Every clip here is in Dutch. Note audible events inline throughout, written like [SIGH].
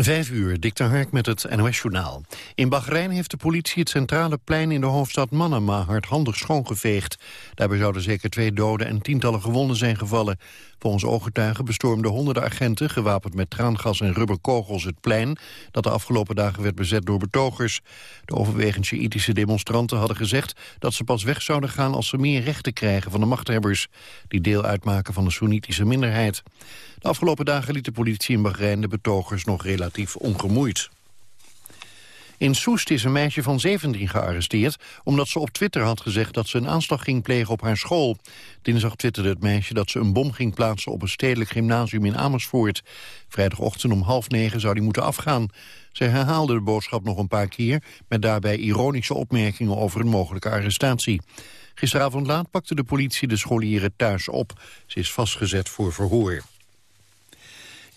Vijf uur, Dikter Hark met het NOS-journaal. In Bahrein heeft de politie het centrale plein in de hoofdstad Manama hardhandig schoongeveegd. Daarbij zouden zeker twee doden en tientallen gewonden zijn gevallen. Volgens ooggetuigen bestormden honderden agenten, gewapend met traangas en rubberkogels, het plein, dat de afgelopen dagen werd bezet door betogers. De overwegend Sjiitische demonstranten hadden gezegd dat ze pas weg zouden gaan als ze meer rechten krijgen van de machthebbers, die deel uitmaken van de Soenitische minderheid. De afgelopen dagen liet de politie in Bahrein de betogers nog relatief ongemoeid. In Soest is een meisje van 17 gearresteerd... omdat ze op Twitter had gezegd dat ze een aanslag ging plegen op haar school. Dinsdag twitterde het meisje dat ze een bom ging plaatsen... op een stedelijk gymnasium in Amersfoort. Vrijdagochtend om half negen zou die moeten afgaan. Ze herhaalde de boodschap nog een paar keer... met daarbij ironische opmerkingen over een mogelijke arrestatie. Gisteravond laat pakte de politie de scholieren thuis op. Ze is vastgezet voor verhoor.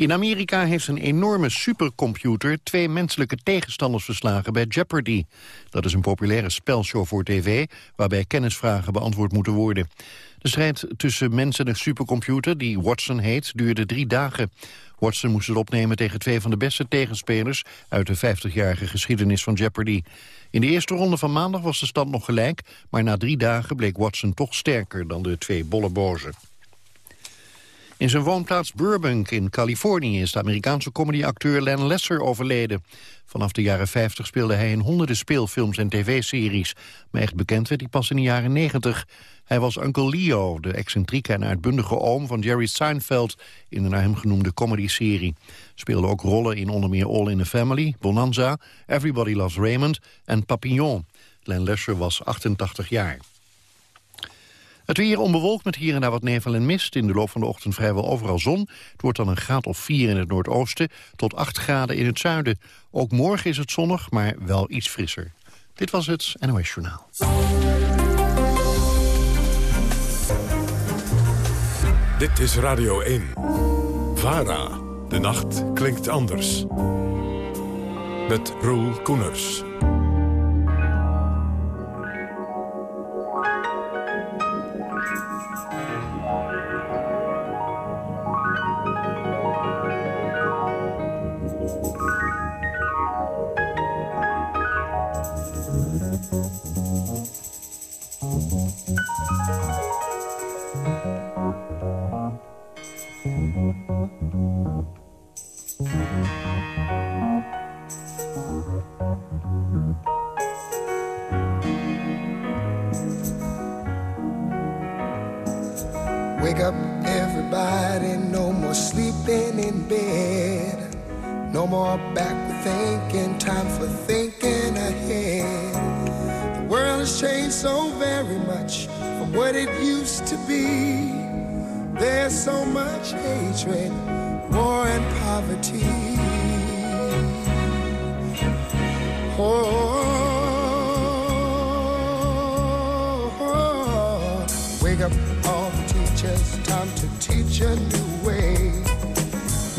In Amerika heeft een enorme supercomputer twee menselijke tegenstanders verslagen bij Jeopardy. Dat is een populaire spelshow voor tv waarbij kennisvragen beantwoord moeten worden. De strijd tussen mens en een supercomputer, die Watson heet, duurde drie dagen. Watson moest het opnemen tegen twee van de beste tegenspelers uit de 50-jarige geschiedenis van Jeopardy. In de eerste ronde van maandag was de stand nog gelijk, maar na drie dagen bleek Watson toch sterker dan de twee bollebozen. In zijn woonplaats Burbank in Californië is de Amerikaanse comedyacteur Len Lesser overleden. Vanaf de jaren 50 speelde hij in honderden speelfilms en tv-series. Maar echt bekend werd hij pas in de jaren 90. Hij was Uncle Leo, de excentrieke en uitbundige oom van Jerry Seinfeld... in de naar hem genoemde comedy-serie. Speelde ook rollen in onder meer All in the Family, Bonanza... Everybody Loves Raymond en Papillon. Len Lesser was 88 jaar. Het weer onbewolkt met hier en daar wat nevel en mist. In de loop van de ochtend vrijwel overal zon. Het wordt dan een graad of 4 in het noordoosten tot 8 graden in het zuiden. Ook morgen is het zonnig, maar wel iets frisser. Dit was het NOS Journaal. Dit is Radio 1. VARA. De nacht klinkt anders. Met Roel Koeners. more back thinking, time for thinking ahead. The world has changed so very much from what it used to be. There's so much hatred, war, and poverty. Oh, oh. wake up all the teachers, time to teach a new way.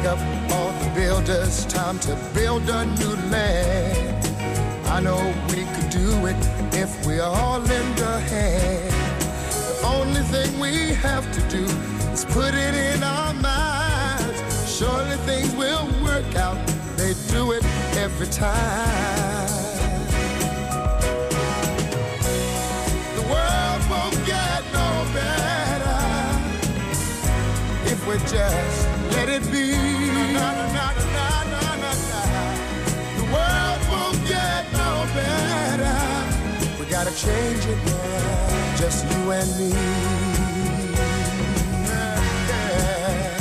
big up all the builders, time to build a new land. I know we could do it if we all lend a hand. The only thing we have to do is put it in our minds. Surely things will work out, they do it every time. The world won't get no better if we just let it be. The world won't get no better. We gotta change it now, just you and me. Yeah.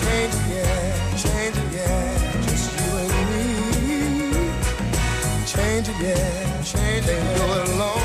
Change it, yeah, change it, yeah, just you and me. Change it, yeah, change it, it alone.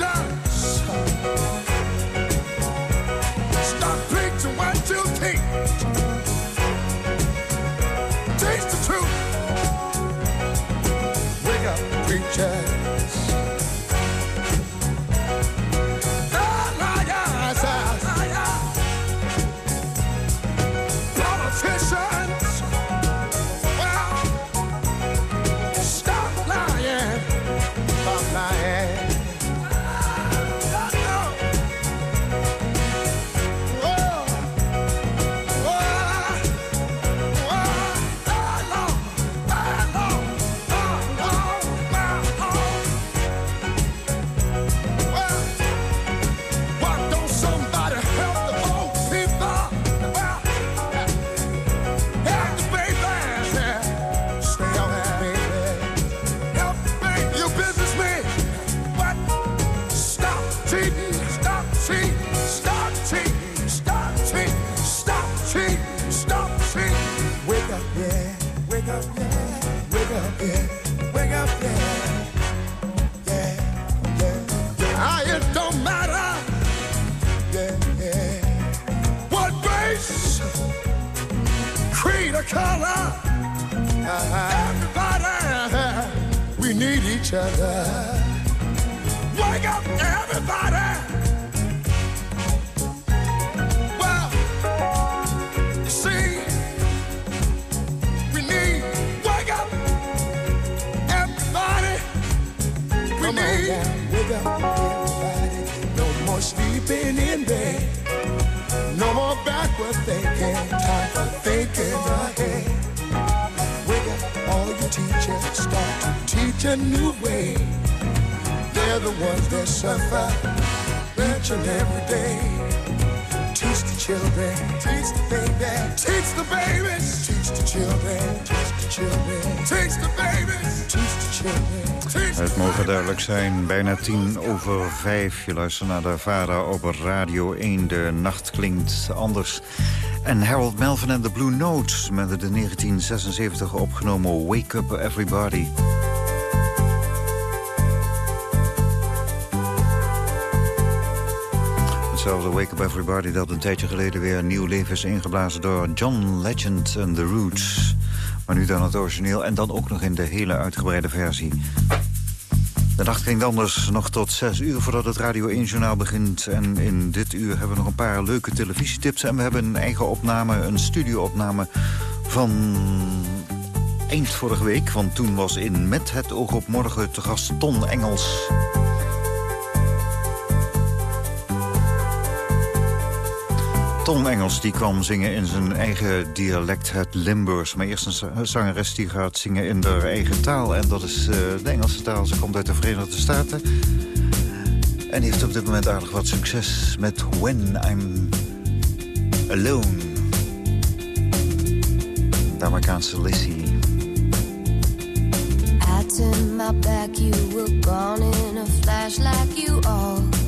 Sir. new way. They're the ones that suffer each and every day. Teach the children, teach the baby, teach the babies, teach the children, teach the children, teach the babies, teach the children. Het mogen duidelijk zijn, bijna tien over vijf. Je luistert naar de Vara op Radio 1. De nacht klinkt anders. En Harold Melvin en de Blue Notes met de 1976 opgenomen Wake Up Everybody. Hetzelfde Wake Up Everybody... dat een tijdje geleden weer nieuw leven is ingeblazen door John Legend and The Roots. Maar nu dan het origineel en dan ook nog in de hele uitgebreide versie. De nacht klinkt anders nog tot 6 uur voordat het Radio 1-journaal begint. En in dit uur hebben we nog een paar leuke televisietips. En we hebben een eigen opname, een studioopname van eind vorige week. Want toen was in Met het oog op morgen te gast Ton Engels... Tom Engels die kwam zingen in zijn eigen dialect, het Limburgs. Maar eerst een zangeres die gaat zingen in haar eigen taal. En dat is uh, de Engelse taal. Ze komt uit de Verenigde Staten. En heeft op dit moment aardig wat succes met When I'm Alone. De Amerikaanse Lissy. I turn my back, you were gone in a flash like you always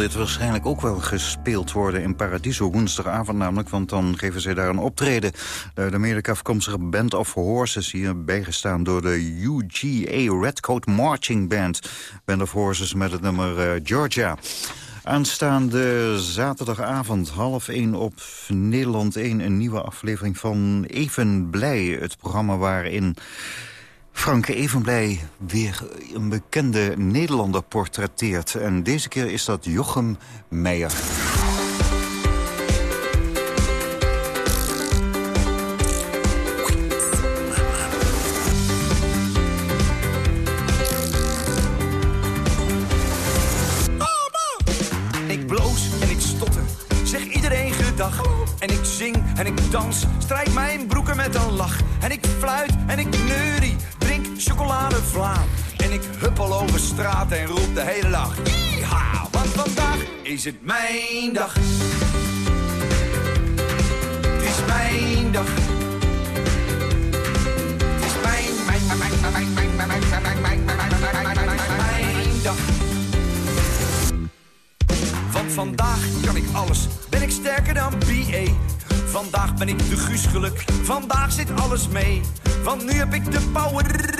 dit waarschijnlijk ook wel gespeeld worden in Paradiso. Woensdagavond namelijk, want dan geven zij daar een optreden. De Amerika afkomstige Band of Horses, hier bijgestaan door de UGA Redcoat Marching Band. Band of Horses met het nummer eh, Georgia. Aanstaande zaterdagavond half één op Nederland 1... een nieuwe aflevering van Even Blij. Het programma waarin Franke Evenblij weer een bekende Nederlander portretteert. En deze keer is dat Jochem Meijer. Ik bloos en ik stotter, zeg iedereen gedag. En ik zing en ik dans, strijk mijn broeken met een lach. En ik fluit en ik drink chocoladevlaam. En ik huppel over straat en roep de hele dag. Ja, want vandaag is het mijn dag. Het is mijn dag. Het is mijn, mijn, mijn, mijn, mijn, mijn, mijn, mijn, mijn, mijn, mijn, mijn, mijn, mijn, mijn dag. Want vandaag kan ik alles, ben ik sterker dan BA. Vandaag ben ik de Guus geluk, vandaag zit alles mee. Want nu heb ik de power,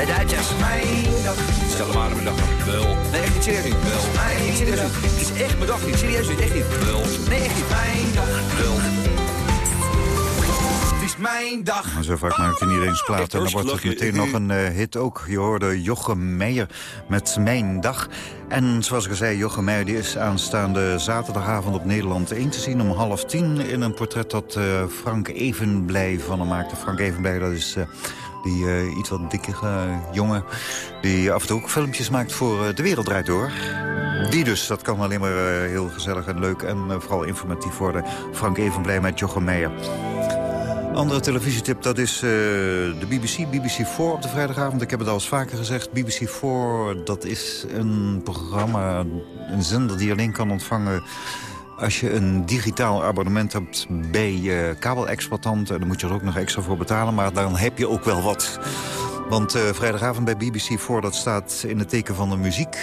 De Duitsers. Mijn dag. Stel maar mijn dag. Wel. Nee, echt niet serieus niet. Wel. Nee, niet serieus niet. Het is echt mijn dag niet. Serieus niet. Echt niet. Wel. Nee, echt niet. Mijn dag. Wel. Het is mijn dag. Zo vaak maakt hij niet eens plaat. En dan wordt het meteen nog een uh, hit ook. Je hoorde Jochem Meijer met Mijn Dag. En zoals ik al zei, Jochem Meijer die is aanstaande zaterdagavond op Nederland 1 te zien om half tien. In een portret dat uh, Frank Evenblij van hem maakte. Frank Evenblij, dat is... Uh, die uh, iets wat dikke uh, jongen die af en toe ook filmpjes maakt voor uh, De Wereld Draait Door. Die dus, dat kan alleen maar heel gezellig en leuk en vooral informatief worden. Frank Evenblij met Jochem Meijer. Andere televisietip, dat is de BBC, BBC4 op de vrijdagavond. Ik heb het al eens vaker gezegd. BBC4, dat is een programma, een zender die alleen kan ontvangen... als je een digitaal abonnement hebt bij je kabelexploitant... dan moet je er ook nog extra voor betalen, maar dan heb je ook wel wat. Want uh, vrijdagavond bij BBC4, dat staat in het teken van de muziek...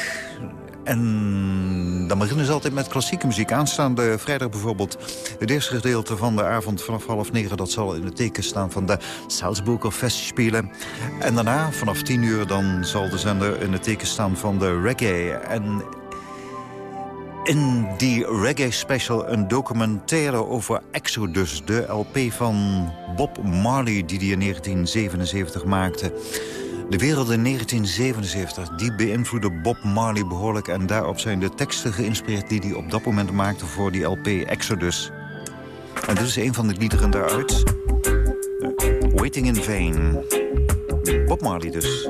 En dan beginnen ze altijd met klassieke muziek. Aanstaande vrijdag bijvoorbeeld het eerste gedeelte van de avond vanaf half negen... dat zal in het teken staan van de Salzburger Festspielen. En daarna, vanaf tien uur, dan zal de zender in het teken staan van de reggae. En in die reggae special een documentaire over Exodus. De LP van Bob Marley die hij in 1977 maakte. De wereld in 1977, die beïnvloedde Bob Marley behoorlijk... en daarop zijn de teksten geïnspireerd die hij op dat moment maakte voor die LP Exodus. En dit is een van de liederen daaruit. Waiting in Vain. Bob Marley dus.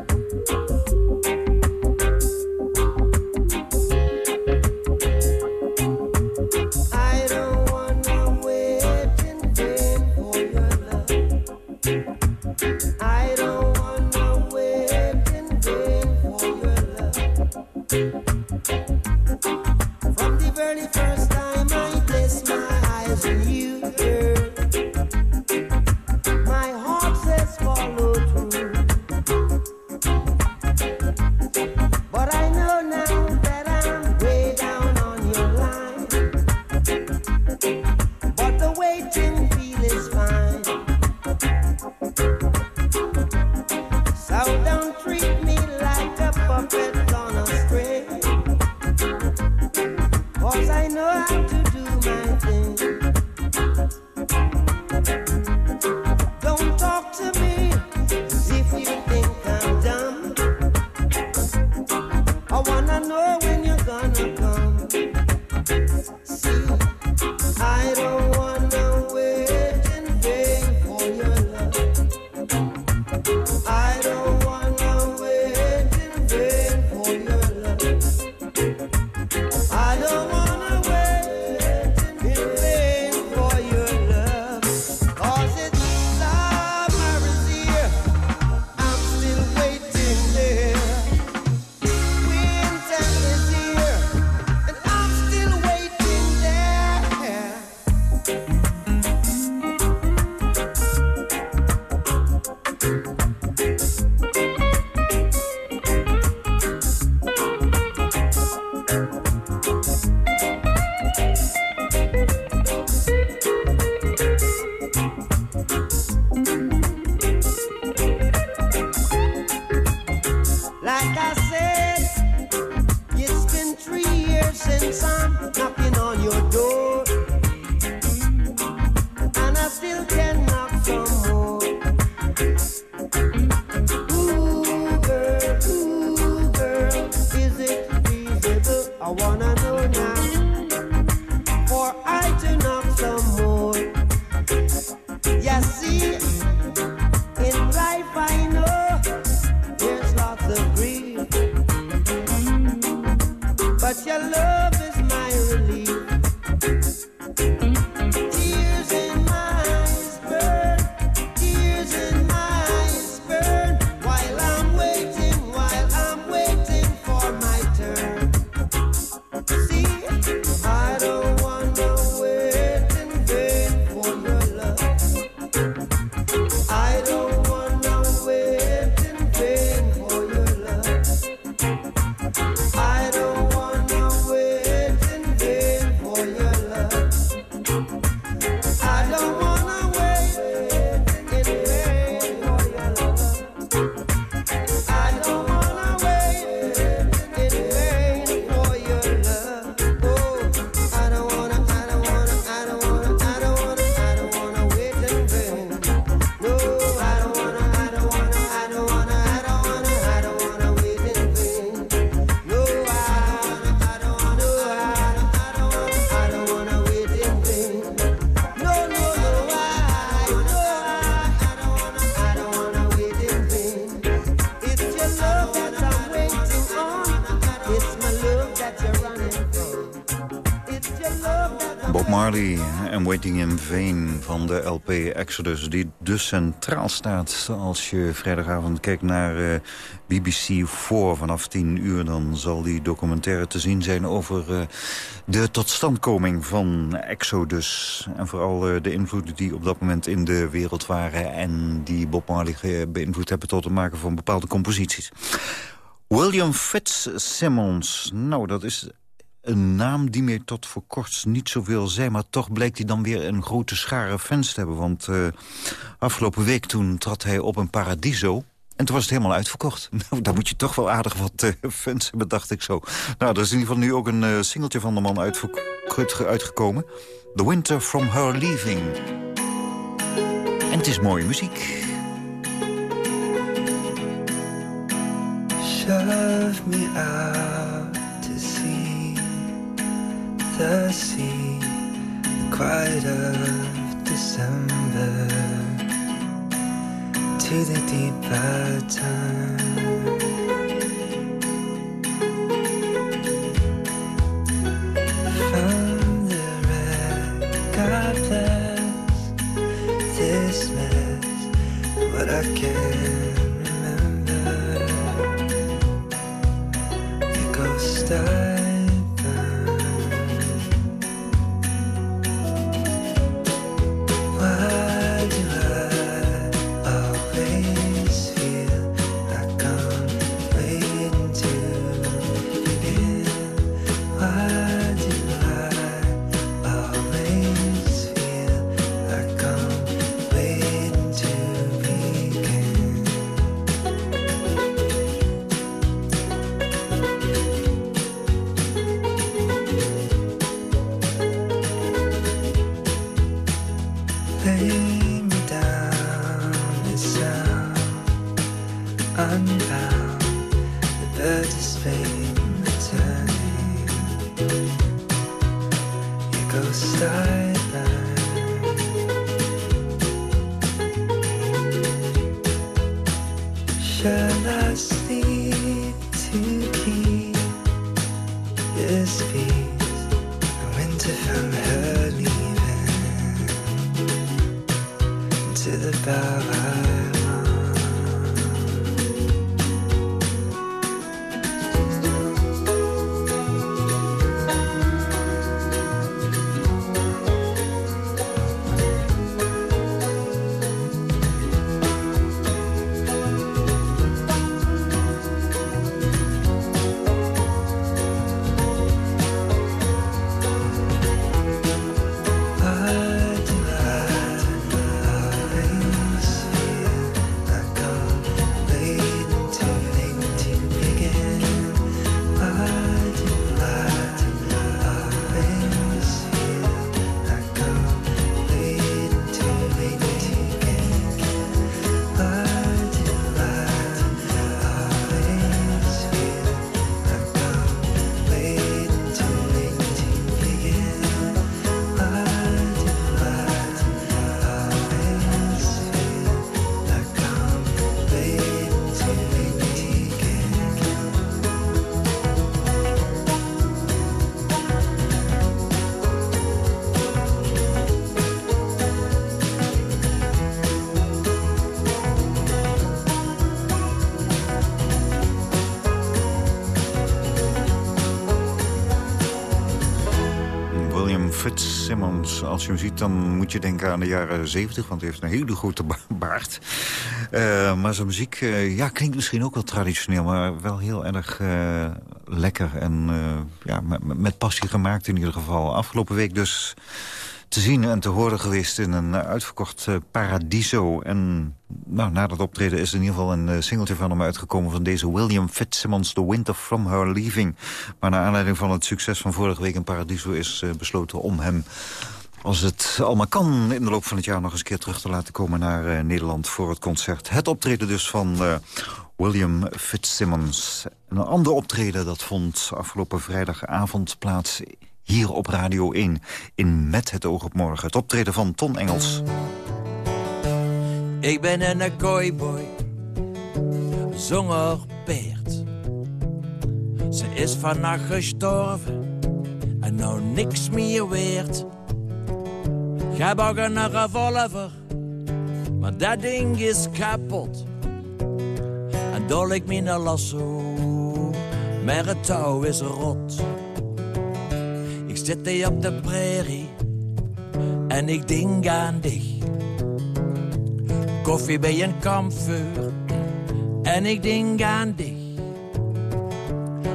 Bob Marley en Waiting in Vain van de LP Exodus... die dus centraal staat als je vrijdagavond kijkt naar uh, BBC 4 vanaf 10 uur... dan zal die documentaire te zien zijn over uh, de totstandkoming van Exodus. En vooral uh, de invloeden die op dat moment in de wereld waren... en die Bob Marley beïnvloed hebben tot het maken van bepaalde composities. William Fitzsimmons, nou dat is een naam die mij tot voor kort niet zoveel zei... maar toch blijkt hij dan weer een grote schare fans te hebben. Want uh, afgelopen week toen trad hij op een Paradiso... En toen was het helemaal uitverkocht. [LAUGHS] Nou, daar moet je toch wel aardig wat uh, fans hebben, dacht ik zo. Nou, er is in ieder geval nu ook een uh, singeltje van de man uitgekomen. The Winter From Her Leaving. En het is mooie muziek. Shove me the sea, the quiet of December, to the deeper time. From the God bless this mess, but I can remember. It goes style. als je hem ziet, dan moet je denken aan de jaren 70, want hij heeft een hele grote baard. Uh, maar zijn muziek uh, ja, klinkt misschien ook wel traditioneel... maar wel heel erg uh, lekker en ja, met, passie gemaakt in ieder geval. Afgelopen week dus te zien en te horen geweest in een uitverkocht Paradiso. En nou, na dat optreden is in ieder geval een singeltje van hem uitgekomen... van deze William Fitzsimmons, The Winter From Her Leaving. Maar naar aanleiding van het succes van vorige week in Paradiso... is besloten om hem als het allemaal kan in de loop van het jaar nog eens een keer terug te laten komen naar uh, Nederland voor het concert. Het optreden dus van uh, William Fitzsimmons. Een ander optreden dat vond afgelopen vrijdagavond plaats hier op Radio 1 in Met het oog op morgen. Het optreden van Ton Engels. Ik ben een kooiboy, zonger peert. Ze is vannacht gestorven en nou niks meer weert Ik heb ook een revolver, maar dat ding is kapot. En dol ik mijn lasso, maar het touw is rot. Ik zit hier op de prairie en ik denk aan dich. Koffie bij een kampvuur en ik denk aan dich.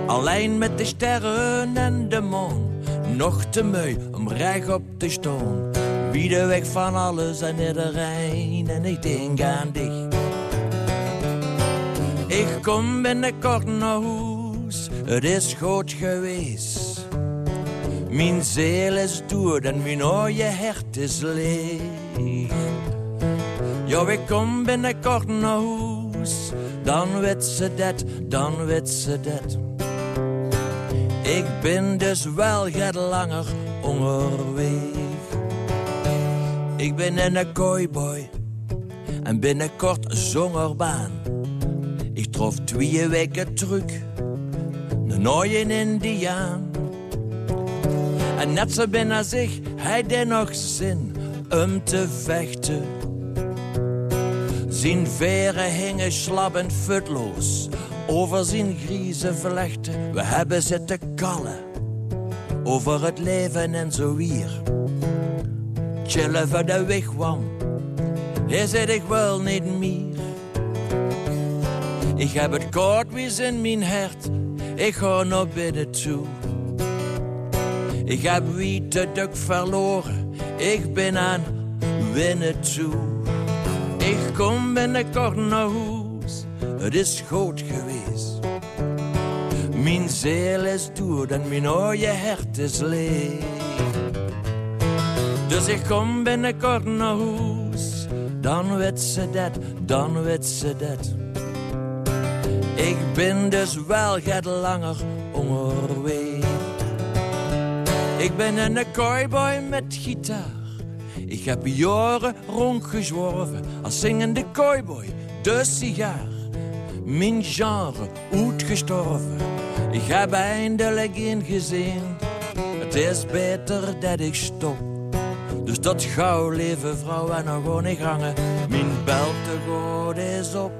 Alleen met de sterren en de maan, nog te mooi om recht op te staan. Wie de weg van alles en iedereen en ik denk aan dich. Ik kom binnenkort naar huis, het is goed geweest. Mijn ziel is dood en mijn mooie hart is leeg. Ja, ik kom binnenkort naar huis, dan weet ze dat, dan weet ze dat. Ik ben dus wel gaat langer onderweg. Ik ben een cowboy en binnenkort zongerbaan. Ik trof twee weken terug, een nooie Indiaan. En net zo binnen zich, hij deed nog zin om te vechten. Zijn veren hingen slappend futloos over zijn grieze vlechten. We hebben zitten kallen over het leven en zo weer. Chillen voor de wigwam, hij zit ik wel niet meer. Ik heb het koud wie in mijn hart, ik ga naar binnen toe. Ik heb wie te duk verloren, ik ben aan winnen toe. Ik kom binnenkort naar huis, het is goed geweest. Mijn ziel is dood en mijn mooie hart is leeg. Dus ik kom binnenkort naar huis, dan weet ze dat, dan weet ze dat. Ik ben dus wel gaat langer onderweg. Ik ben een cowboy met gitaar. Ik heb jaren rondgezworven als zingende cowboy, de sigaar. Mijn genre uitgestorven. Ik heb eindelijk ingezien, het is beter dat ik stop. Dus dat gauw, lieve vrouw, en dan gewoon ik hangen. Mijn bel te goed is op.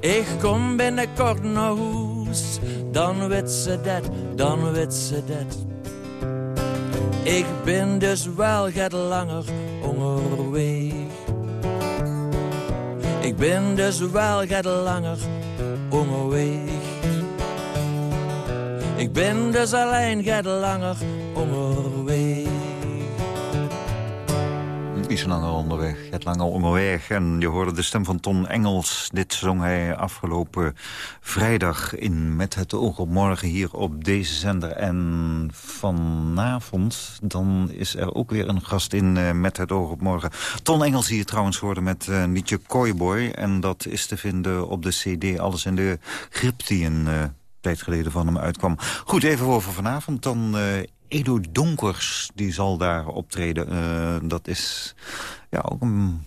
Ik kom binnenkort naar huis, dan weet ze dat, dan weet ze dat. Ik ben dus wel gaat langer onderweg. Ik ben dus wel gaat langer onderweg. Ik ben dus alleen gaat langer onderweg. Niet zo langer onderweg, het langer onderweg. En je hoorde de stem van Ton Engels. Dit zong hij afgelopen vrijdag in Met het oog op morgen hier op deze zender. En vanavond dan is er ook weer een gast in uh, Met het oog op morgen. Ton Engels hier trouwens hoorde met uh, liedje Kooiboy. En dat is te vinden op de cd Alles in de Grip die een uh, tijd geleden van hem uitkwam. Goed, even over vanavond. Dan Edo Donkers, die zal daar optreden. Uh, dat is ja, ook een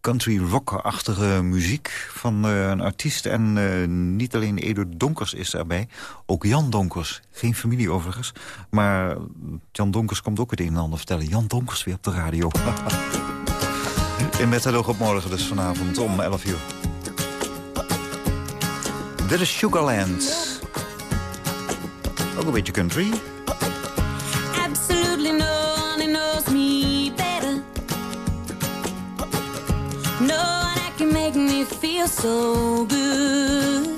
country rock-achtige muziek van uh, een artiest. En uh, niet alleen Edo Donkers is erbij, ook Jan Donkers. Geen familie overigens, maar Jan Donkers komt ook het een en ander vertellen. Jan Donkers weer op de radio. [LAUGHS] In Met het oog op morgen dus vanavond om 11 uur. Dit is Sugarland. Ook een beetje country. No one that can make me feel so good.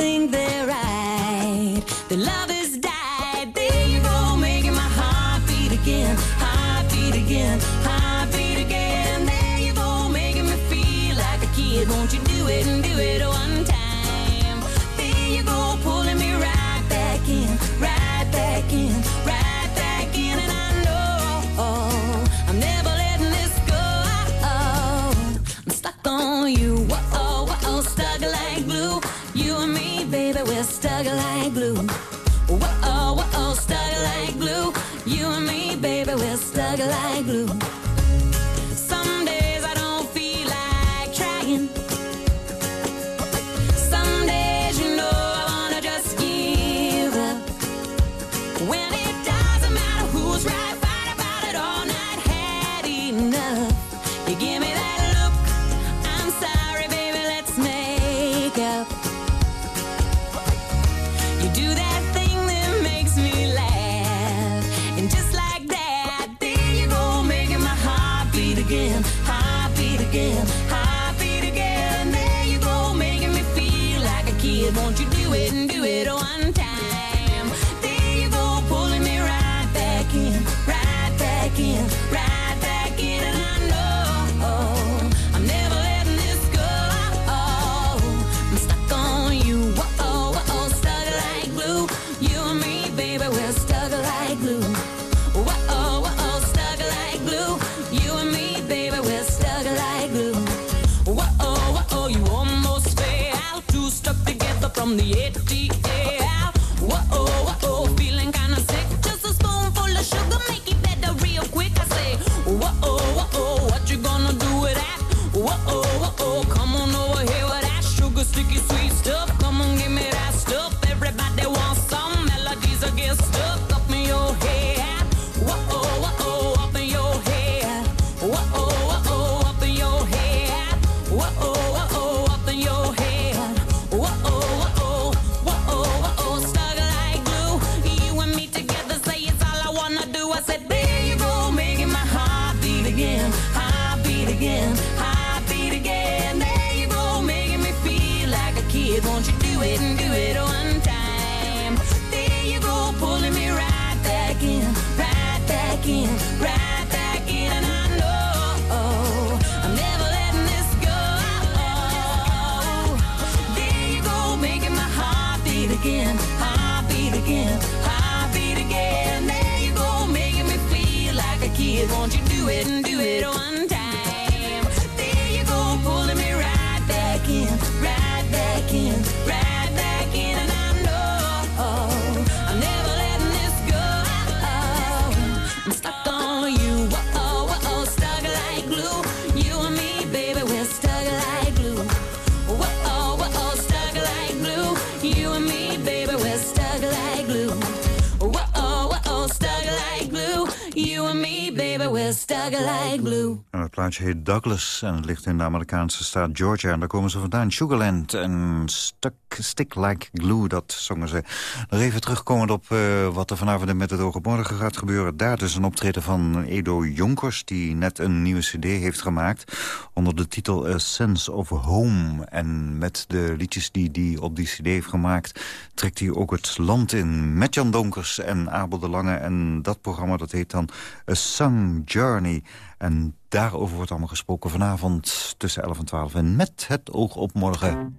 Think they're right, the love is Heet Douglas en het ligt in de Amerikaanse staat Georgia. En daar komen ze vandaan. Sugarland en Stick Like Glue, dat zongen ze. Nog even terugkomend op eh, wat er vanavond met het op Morgen gaat gebeuren. Daar dus een optreden van Edo Jonkers... die net een nieuwe cd heeft gemaakt onder de titel A Sense of Home. En met de liedjes die hij op die cd heeft gemaakt... trekt hij ook het land in met Jan Donkers en Abel de Lange. En dat programma dat heet dan A Song Journey... En daarover wordt allemaal gesproken vanavond tussen 11 en 12. En met het oog op morgen.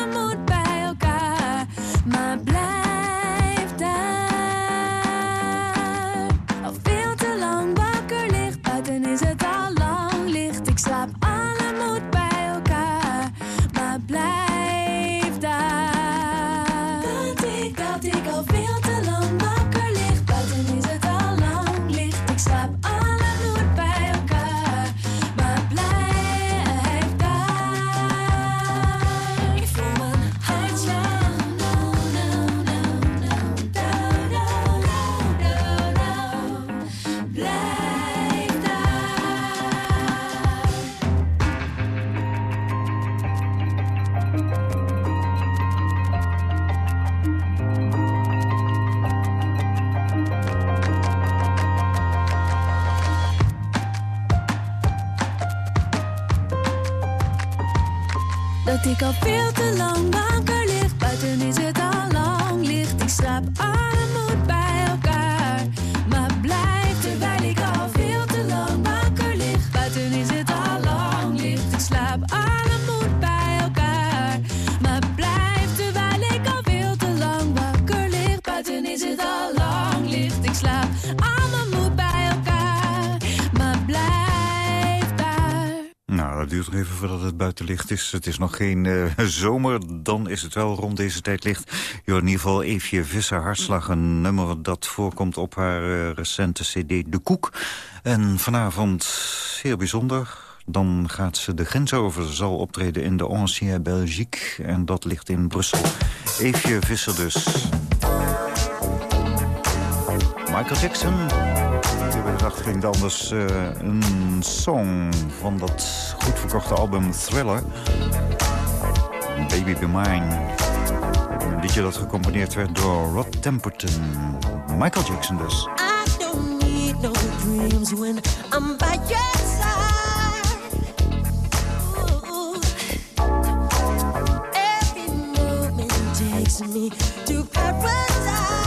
licht is. Het is nog geen eh, [LAUGHS] zomer, dan is het wel rond deze tijd licht. Je in ieder geval Eefje Visser Hartslag, een nummer dat voorkomt op haar eh, recente cd De Koek. En vanavond, heel bijzonder, dan gaat ze de grens over. Ze zal optreden in de Ancien Belgique en dat ligt in Brussel. Eefje Visser dus. Michael Jackson gedacht ging het anders uh, eh, een song van dat goed verkochte album Thriller. Baby Be Mine. Een liedje dat gecomponeerd werd door Rod Temperton. Michael Jackson dus. I don't need no dreams when I'm by your side. Every moment takes me to paradise.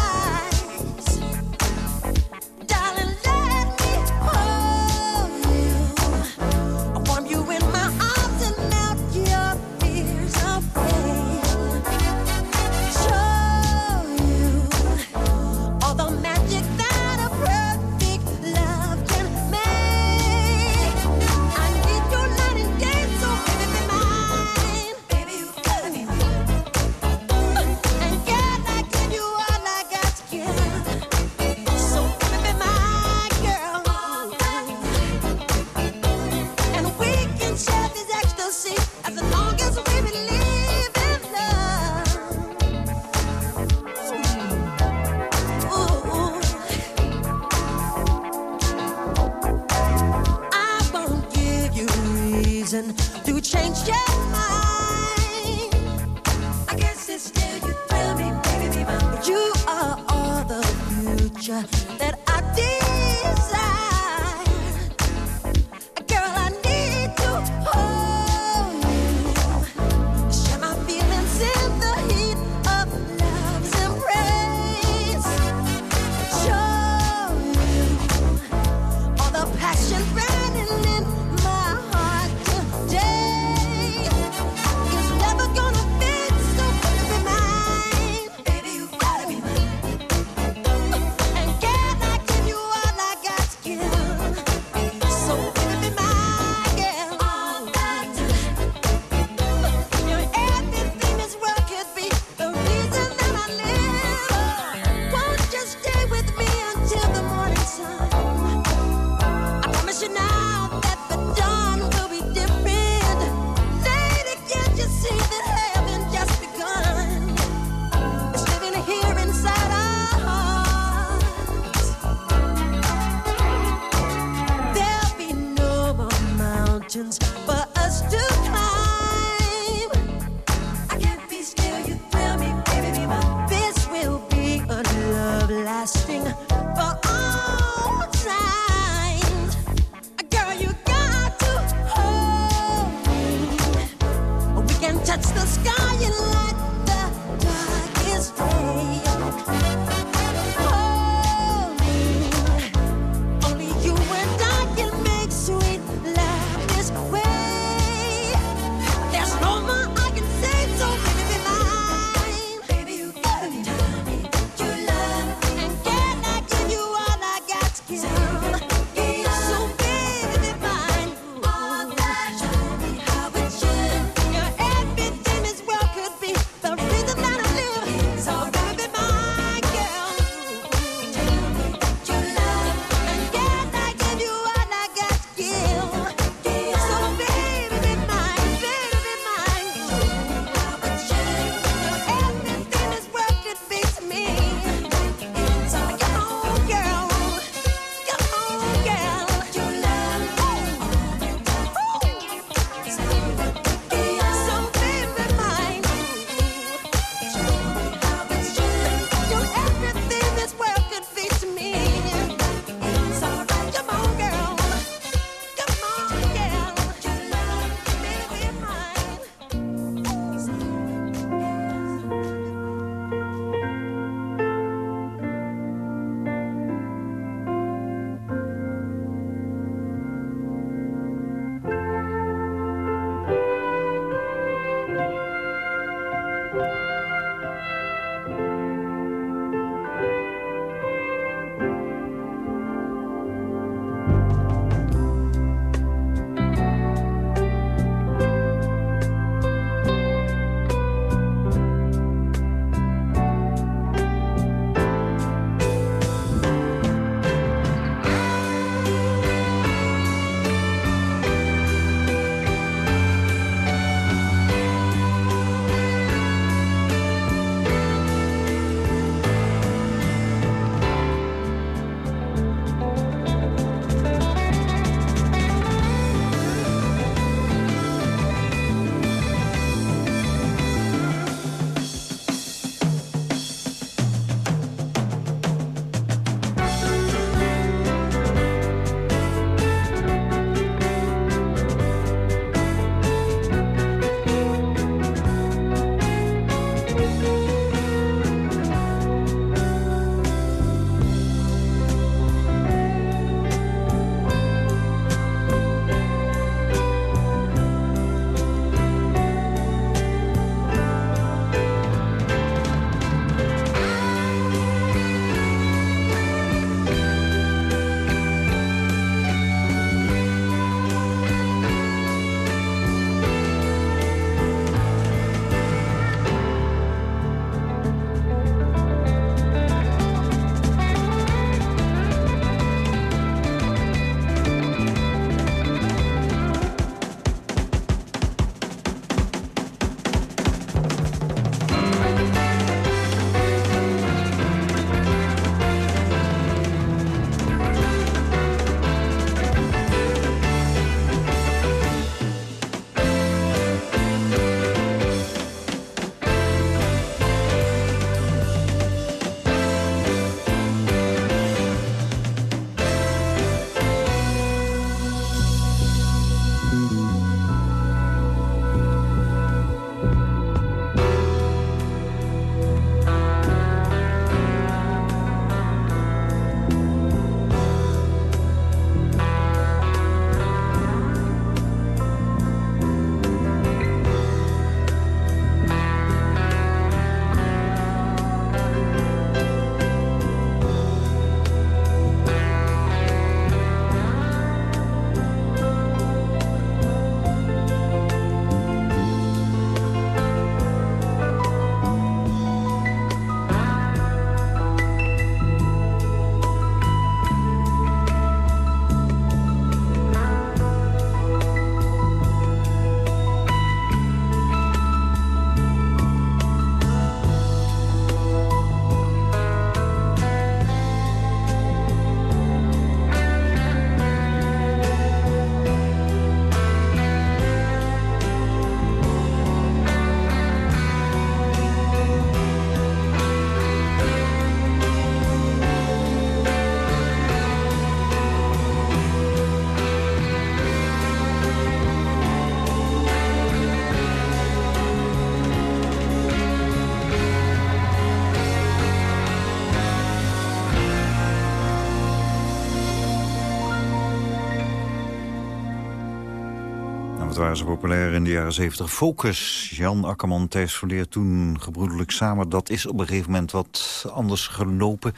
Waren populair in de jaren 70? Focus, Jan Akkerman, Verleer, toen gebroedelijk samen. Dat is op een gegeven moment wat anders gelopen.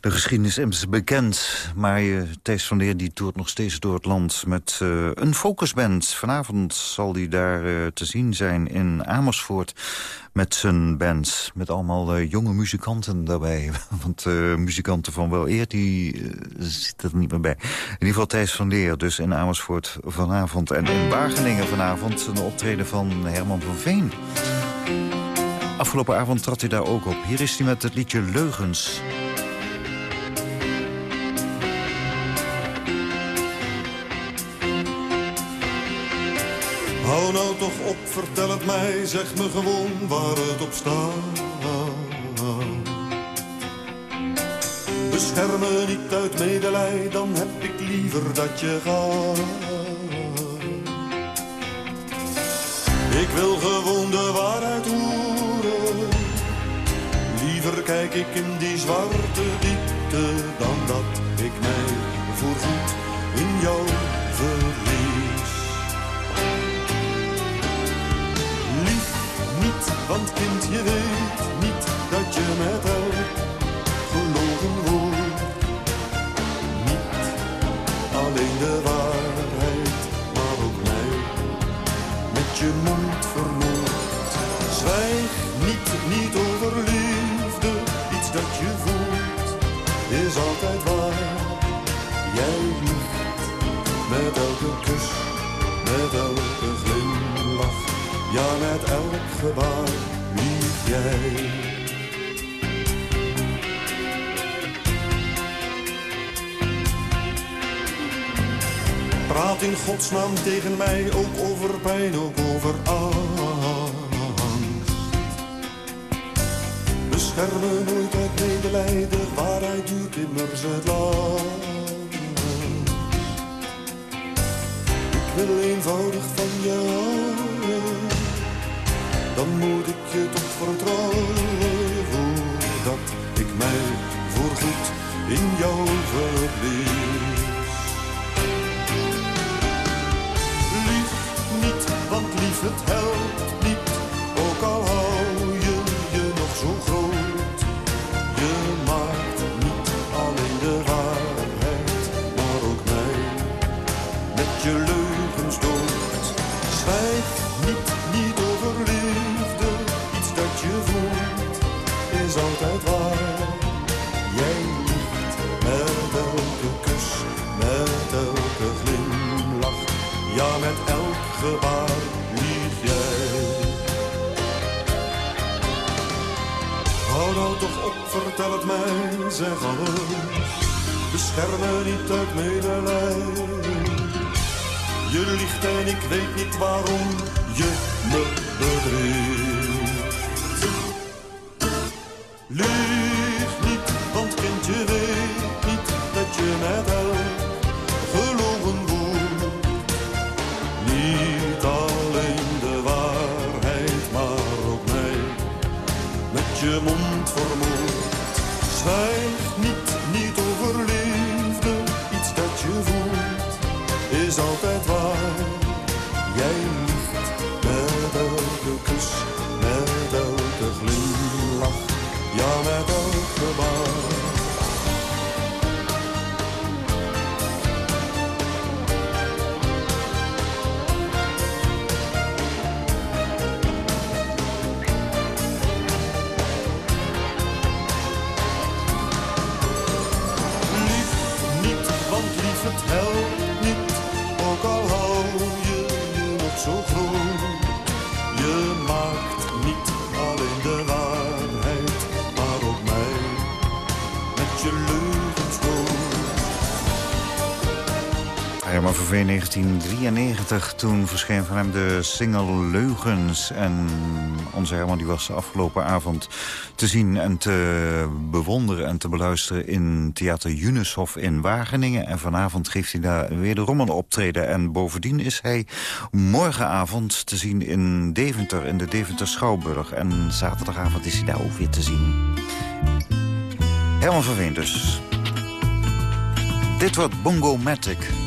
De geschiedenis is bekend, maar uh, Thijs van Leer die toert nog steeds door het land met uh, een focusband. Vanavond zal hij daar uh, te zien zijn in Amersfoort met zijn band. Met allemaal uh, jonge muzikanten daarbij. [LAUGHS] Want uh, muzikanten van wel eer, die uh, zitten er niet meer bij. In ieder geval Thijs van Leer, dus in Amersfoort vanavond. En in Wageningen vanavond een optreden van Herman van Veen. Afgelopen avond trad hij daar ook op. Hier is hij met het liedje Leugens. Hou nou toch op, vertel het mij, zeg me gewoon waar het op staat. Bescherm me niet uit medelij, dan heb ik liever dat je gaat. Ik wil gewoon de waarheid horen. Liever kijk ik in die zwarte diepte dan dat ik mij voorgoed in jou want kind je weet niet dat je met elk gelogen wordt. Niet alleen de waarheid, maar ook mij met je mond vermoord. Zwijg niet, niet over liefde, iets dat je voelt, is altijd waar. Jij liegt met elke kus, met elke glimlach, ja met elk gebaar. Praat in godsnaam tegen mij ook over pijn, ook over angst. Bescherm me nooit uit medelijden, waarheid duurt immers het lang. Ik wil eenvoudig van houden, dan moet ik je toch vertrouwen. Voordat ik mij voorgoed in jou verlies. Lief niet, want lief het helpt vertel het mij, zeg alles. Bescherm me niet uit medelijden. Je liegt en ik weet niet waarom je me bedriegt. 1993. Toen verscheen van hem de single Leugens. En onze Herman die was afgelopen avond te zien en te bewonderen... en te beluisteren in Theater Junishof in Wageningen. En vanavond geeft hij daar weer de rommel optreden. En bovendien is hij morgenavond te zien in Deventer, in de Deventer Schouwburg. En zaterdagavond is hij daar ook weer te zien. Herman van Veen dus. Dit wordt Bongo Matic.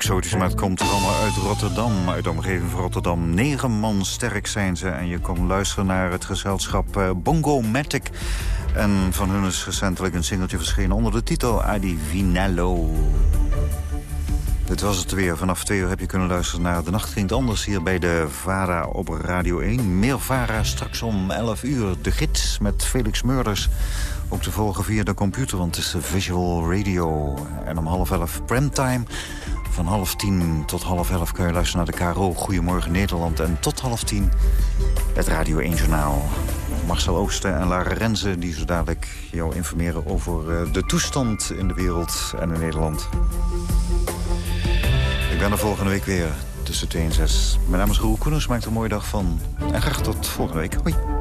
Exotisch, maar het komt allemaal uit Rotterdam. Uit de omgeving van Rotterdam. Negen man sterk zijn ze. En je kon luisteren naar het gezelschap uh, Bongo Matic. En van hun is recentelijk een singeltje verschenen onder de titel Adivinello. Dit was het weer. Vanaf twee uur heb je kunnen luisteren naar De Nacht Klinkt Anders... hier bij de VARA op Radio 1. Meer VARA straks om 11 uur. De Gids met Felix Murders. Ook te volgen via de computer, want het is visual radio. En om half elf premtime. Van half tien tot half elf kun je luisteren naar de KRO. Goedemorgen Nederland. En tot half tien het Radio 1 Journaal. Marcel Oosten en Lara Renze die zo dadelijk jou informeren over eh, de toestand in de wereld en in Nederland. Ik ben er volgende week weer tussen 2 en 6. Mijn naam is Roel Koeners, maakt er een mooie dag van. En graag tot volgende week. Hoi.